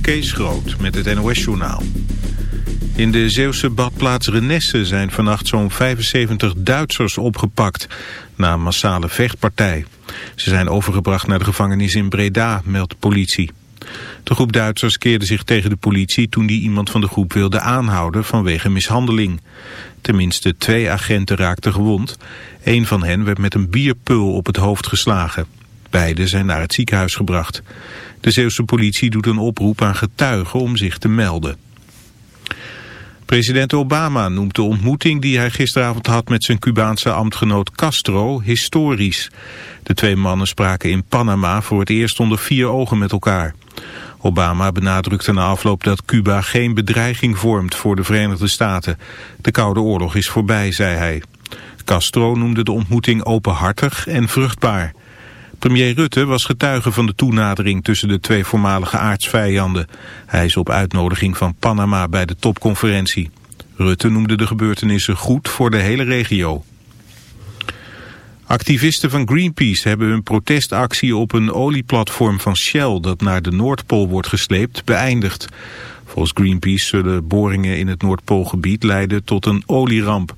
Kees Groot met het NOS-journaal. In de Zeeuwse badplaats Renesse zijn vannacht zo'n 75 Duitsers opgepakt... na een massale vechtpartij. Ze zijn overgebracht naar de gevangenis in Breda, meldt politie. De groep Duitsers keerde zich tegen de politie toen die iemand van de groep wilde aanhouden vanwege mishandeling. Tenminste twee agenten raakten gewond. Een van hen werd met een bierpul op het hoofd geslagen. Beiden zijn naar het ziekenhuis gebracht. De Zeeuwse politie doet een oproep aan getuigen om zich te melden. President Obama noemt de ontmoeting die hij gisteravond had met zijn Cubaanse ambtgenoot Castro historisch. De twee mannen spraken in Panama voor het eerst onder vier ogen met elkaar. Obama benadrukte na afloop dat Cuba geen bedreiging vormt voor de Verenigde Staten. De Koude Oorlog is voorbij, zei hij. Castro noemde de ontmoeting openhartig en vruchtbaar. Premier Rutte was getuige van de toenadering tussen de twee voormalige aardsvijanden. Hij is op uitnodiging van Panama bij de topconferentie. Rutte noemde de gebeurtenissen goed voor de hele regio. Activisten van Greenpeace hebben hun protestactie op een olieplatform van Shell dat naar de Noordpool wordt gesleept beëindigd. Volgens Greenpeace zullen boringen in het Noordpoolgebied leiden tot een olieramp.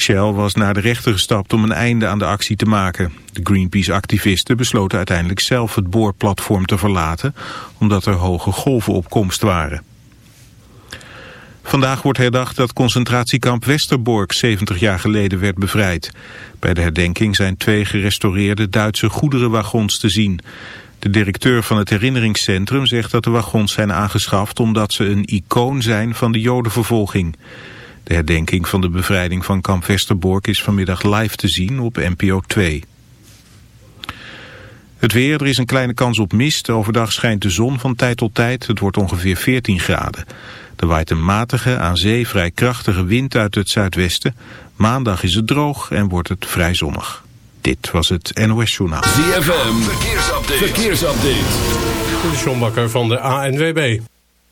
Shell was naar de rechter gestapt om een einde aan de actie te maken. De Greenpeace-activisten besloten uiteindelijk zelf het boorplatform te verlaten... omdat er hoge golven op komst waren. Vandaag wordt herdacht dat concentratiekamp Westerbork 70 jaar geleden werd bevrijd. Bij de herdenking zijn twee gerestaureerde Duitse goederenwagons te zien. De directeur van het herinneringscentrum zegt dat de wagons zijn aangeschaft... omdat ze een icoon zijn van de jodenvervolging. De herdenking van de bevrijding van kamp Westerbork is vanmiddag live te zien op NPO 2. Het weer, er is een kleine kans op mist. Overdag schijnt de zon van tijd tot tijd. Het wordt ongeveer 14 graden. Er waait een matige, aan zee vrij krachtige wind uit het zuidwesten. Maandag is het droog en wordt het vrij zonnig. Dit was het NOS Journaal. ZFM, verkeersupdate. verkeersupdate. De John Bakker van de ANWB.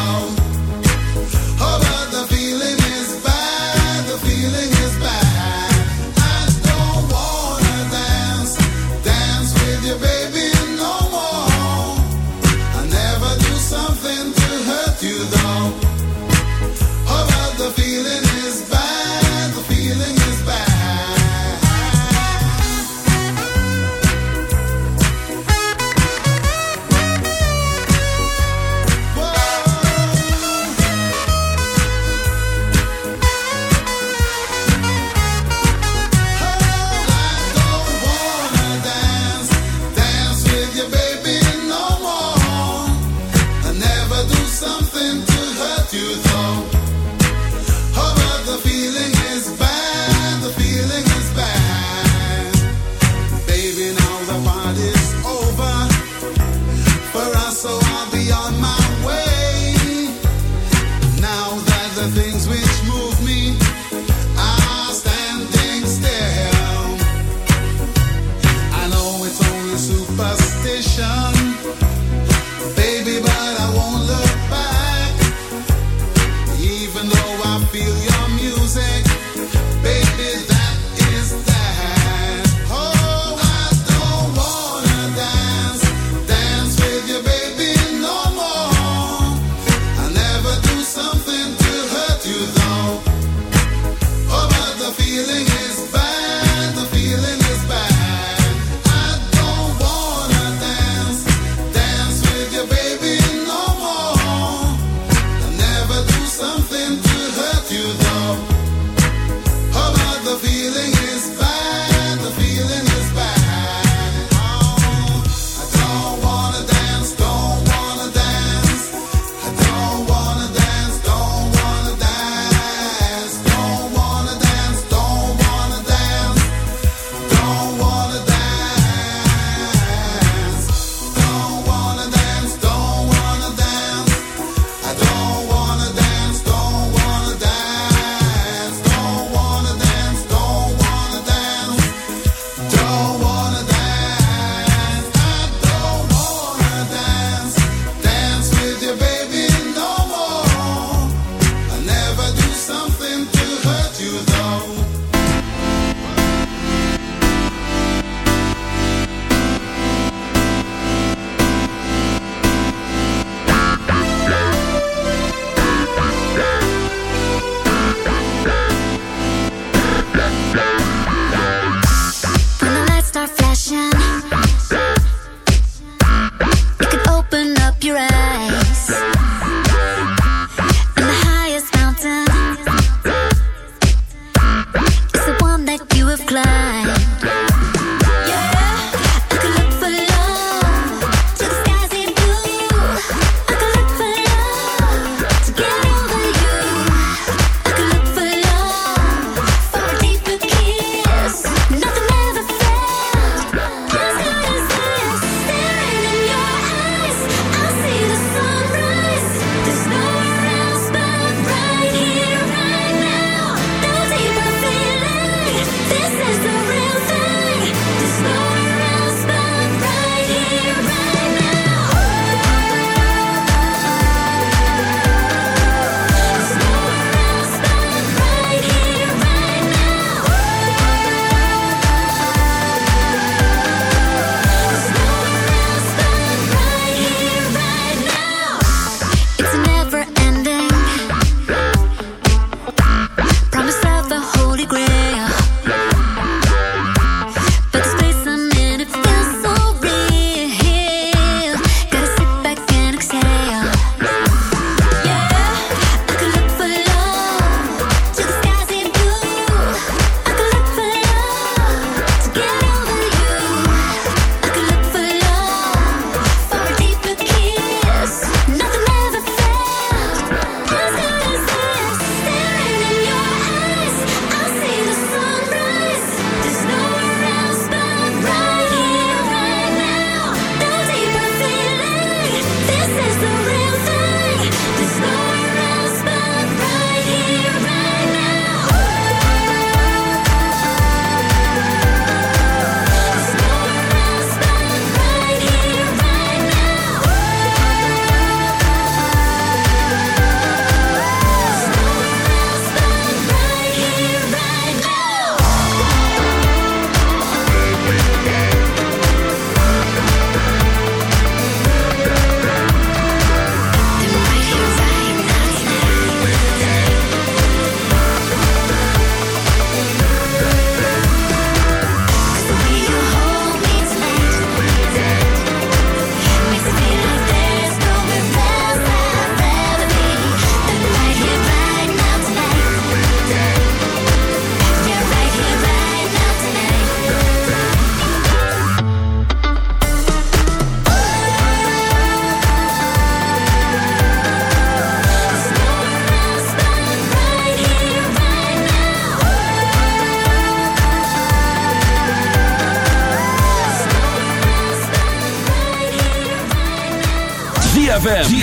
Oh.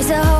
It's a whole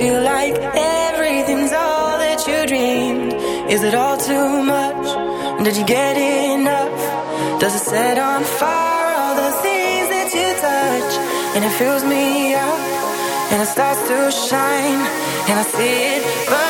feel like everything's all that you dreamed? Is it all too much? Did you get enough? Does it set on fire all the things that you touch? And it fills me up, and it starts to shine, and I see it burn.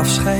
afscheid.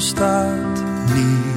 bestaat niet.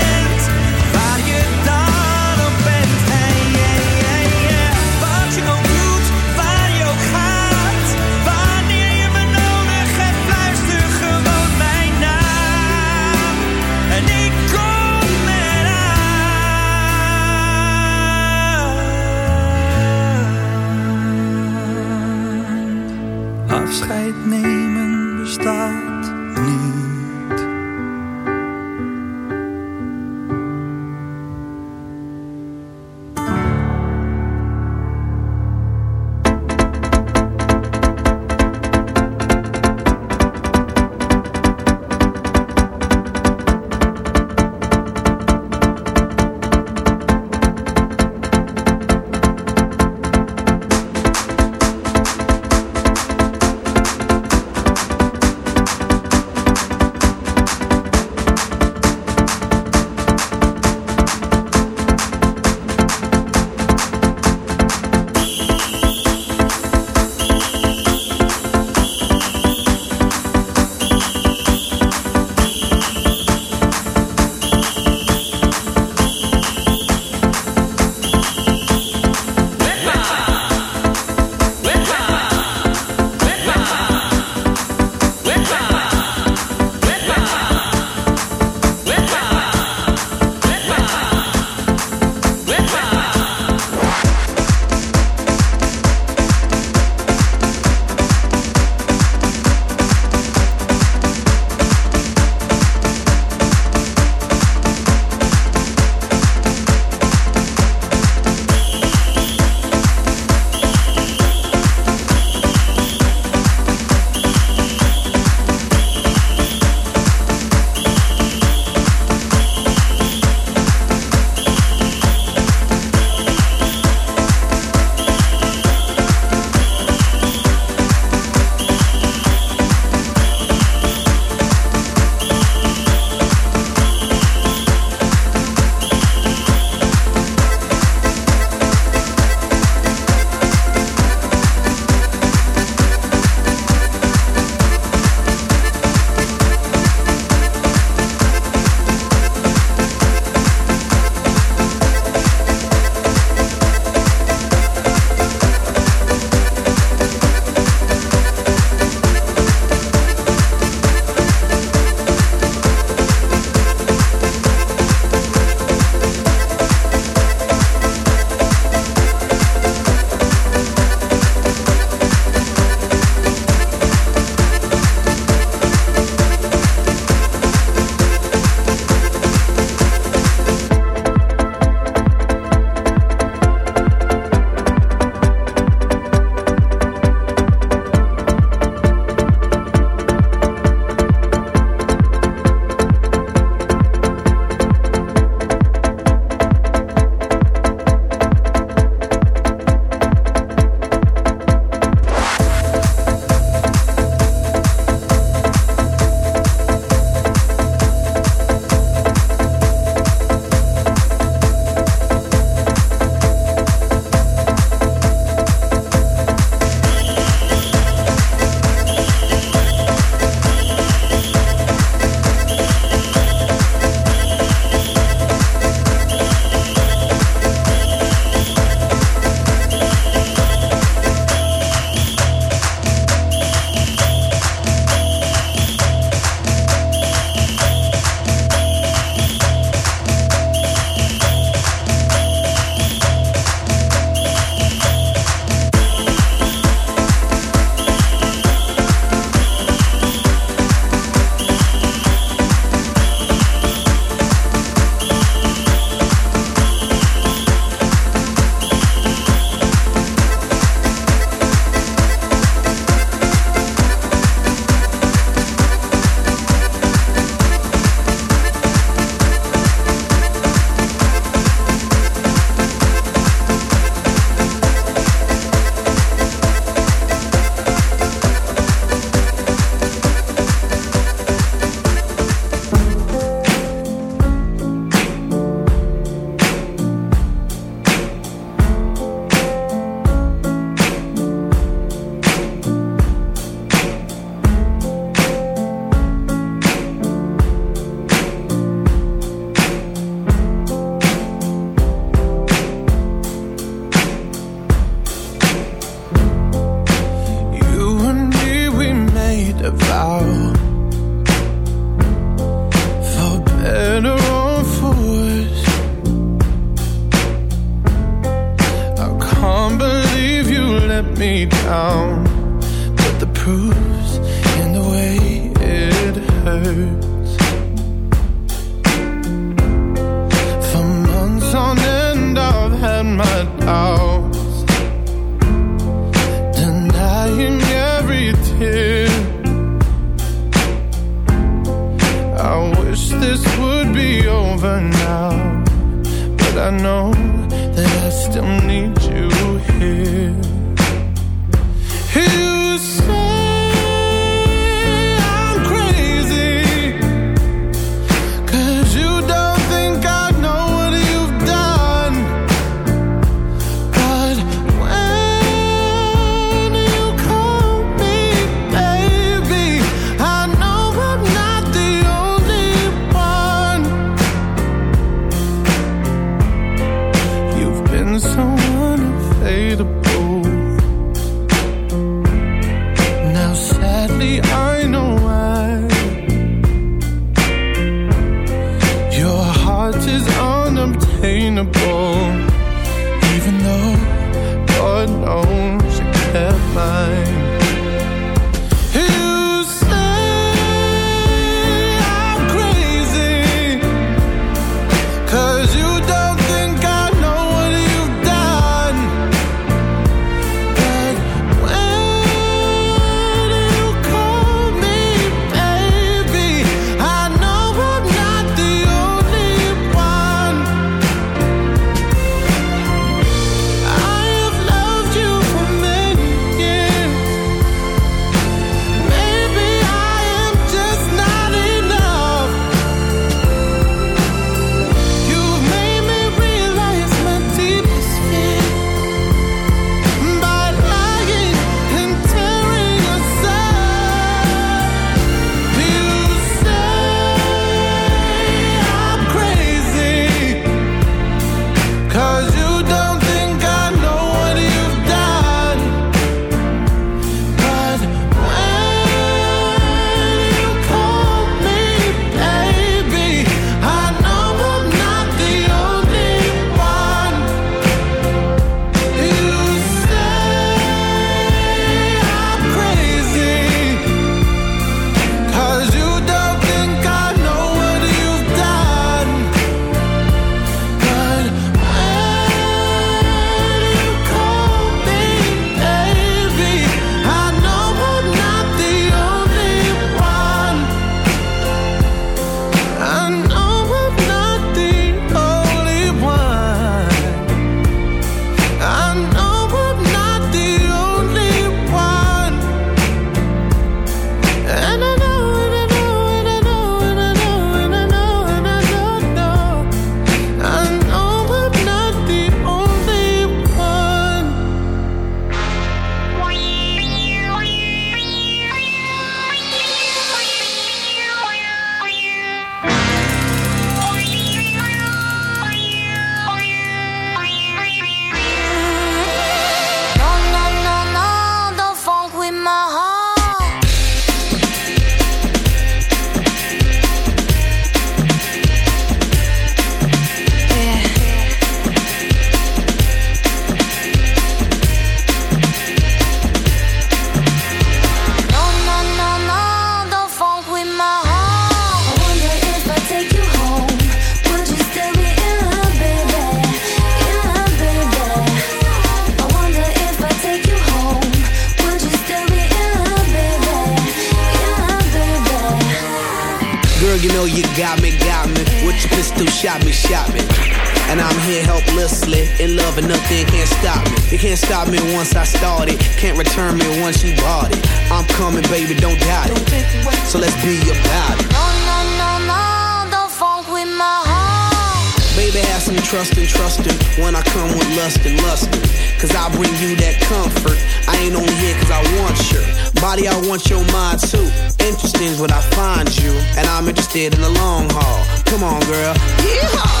you, and I'm interested in the long haul. Come on, girl. Yeehaw!